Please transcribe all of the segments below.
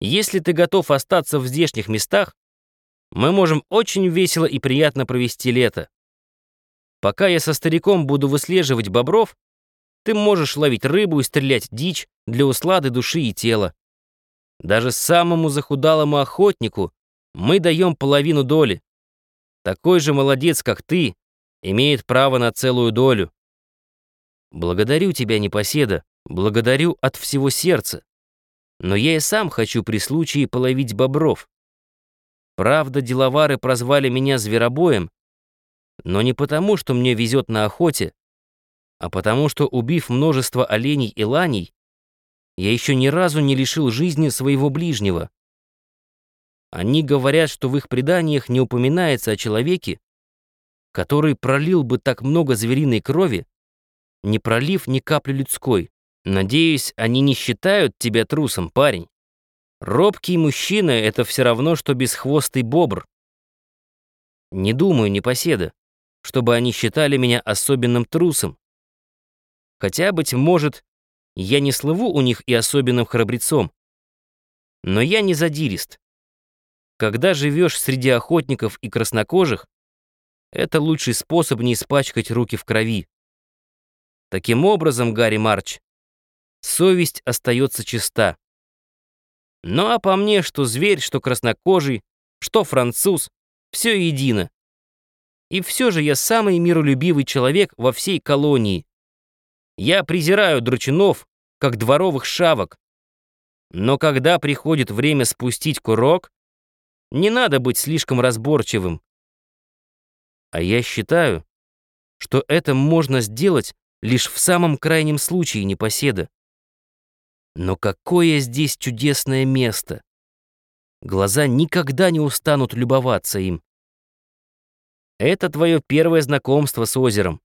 Если ты готов остаться в здешних местах, мы можем очень весело и приятно провести лето. Пока я со стариком буду выслеживать бобров, ты можешь ловить рыбу и стрелять дичь для услады души и тела. Даже самому захудалому охотнику мы даем половину доли. Такой же молодец, как ты, имеет право на целую долю. Благодарю тебя, непоседа, благодарю от всего сердца. Но я и сам хочу при случае половить бобров. Правда, деловары прозвали меня зверобоем, но не потому, что мне везет на охоте, а потому что, убив множество оленей и ланей, я еще ни разу не лишил жизни своего ближнего. Они говорят, что в их преданиях не упоминается о человеке, который пролил бы так много звериной крови, не пролив ни капли людской. Надеюсь, они не считают тебя трусом, парень. Робкий мужчина — это все равно, что бесхвостый бобр. Не думаю, непоседа, чтобы они считали меня особенным трусом. Хотя, быть может, я не слыву у них и особенным храбрецом. Но я не задирист. Когда живешь среди охотников и краснокожих, это лучший способ не испачкать руки в крови. Таким образом, Гарри Марч, совесть остается чиста. Ну а по мне, что зверь, что краснокожий, что француз, все едино. И все же я самый миролюбивый человек во всей колонии. Я презираю дручунов, как дворовых шавок. Но когда приходит время спустить курок, не надо быть слишком разборчивым. А я считаю, что это можно сделать лишь в самом крайнем случае непоседа. Но какое здесь чудесное место! Глаза никогда не устанут любоваться им. Это твое первое знакомство с озером.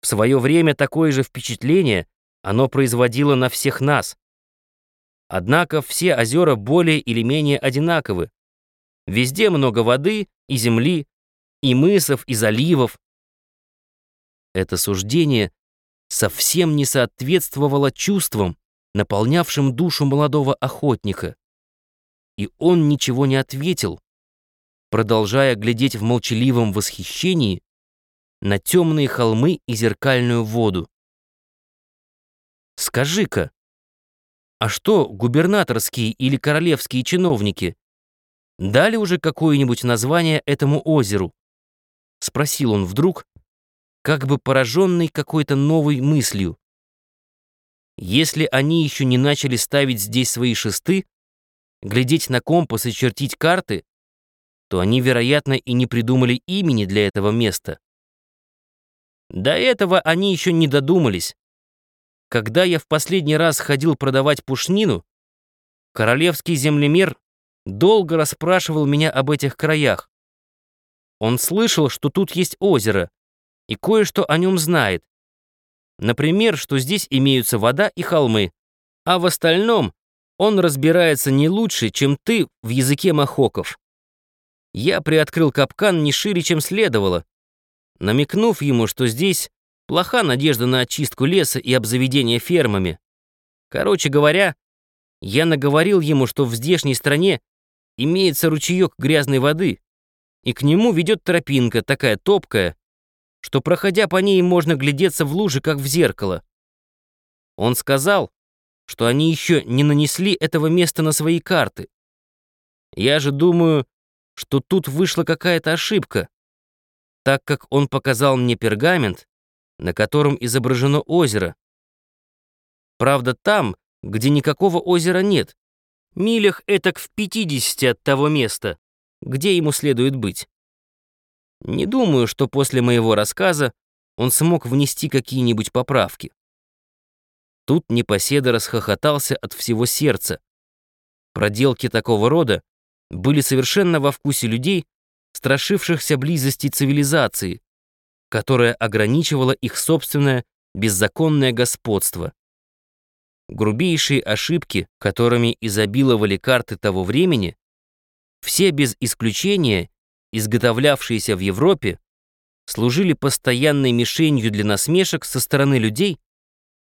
В свое время такое же впечатление оно производило на всех нас. Однако все озера более или менее одинаковы. Везде много воды и земли, и мысов, и заливов. Это суждение совсем не соответствовало чувствам, наполнявшим душу молодого охотника. И он ничего не ответил, продолжая глядеть в молчаливом восхищении на темные холмы и зеркальную воду. «Скажи-ка, а что губернаторские или королевские чиновники дали уже какое-нибудь название этому озеру?» — спросил он вдруг, как бы пораженный какой-то новой мыслью. Если они еще не начали ставить здесь свои шесты, глядеть на компас и чертить карты, то они, вероятно, и не придумали имени для этого места. До этого они еще не додумались. Когда я в последний раз ходил продавать пушнину, королевский землемер долго расспрашивал меня об этих краях. Он слышал, что тут есть озеро, и кое-что о нем знает. Например, что здесь имеются вода и холмы, а в остальном он разбирается не лучше, чем ты в языке махоков. Я приоткрыл капкан не шире, чем следовало, намекнув ему, что здесь плоха надежда на очистку леса и обзаведение фермами. Короче говоря, я наговорил ему, что в здешней стране имеется ручеек грязной воды, и к нему ведет тропинка, такая топкая, что, проходя по ней, можно глядеться в луже, как в зеркало. Он сказал, что они еще не нанесли этого места на свои карты. Я же думаю, что тут вышла какая-то ошибка, так как он показал мне пергамент, на котором изображено озеро. Правда, там, где никакого озера нет, милях этак в 50 от того места, где ему следует быть. Не думаю, что после моего рассказа он смог внести какие-нибудь поправки. Тут непоседа расхохотался от всего сердца. Проделки такого рода были совершенно во вкусе людей, страшившихся близости цивилизации, которая ограничивала их собственное беззаконное господство. Грубейшие ошибки, которыми изобиловали карты того времени, все без исключения, изготовлявшиеся в Европе, служили постоянной мишенью для насмешек со стороны людей,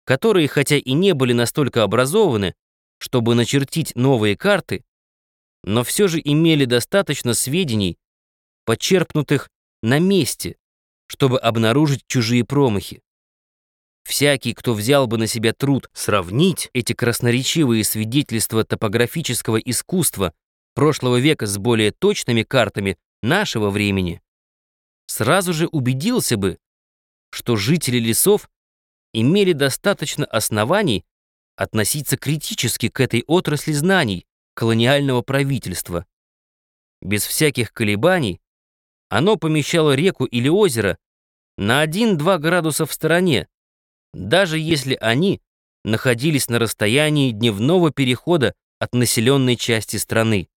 которые, хотя и не были настолько образованы, чтобы начертить новые карты, но все же имели достаточно сведений, почерпнутых на месте, чтобы обнаружить чужие промахи. Всякий, кто взял бы на себя труд сравнить эти красноречивые свидетельства топографического искусства прошлого века с более точными картами нашего времени, сразу же убедился бы, что жители лесов имели достаточно оснований относиться критически к этой отрасли знаний колониального правительства. Без всяких колебаний оно помещало реку или озеро на 1-2 градуса в стороне, даже если они находились на расстоянии дневного перехода от населенной части страны.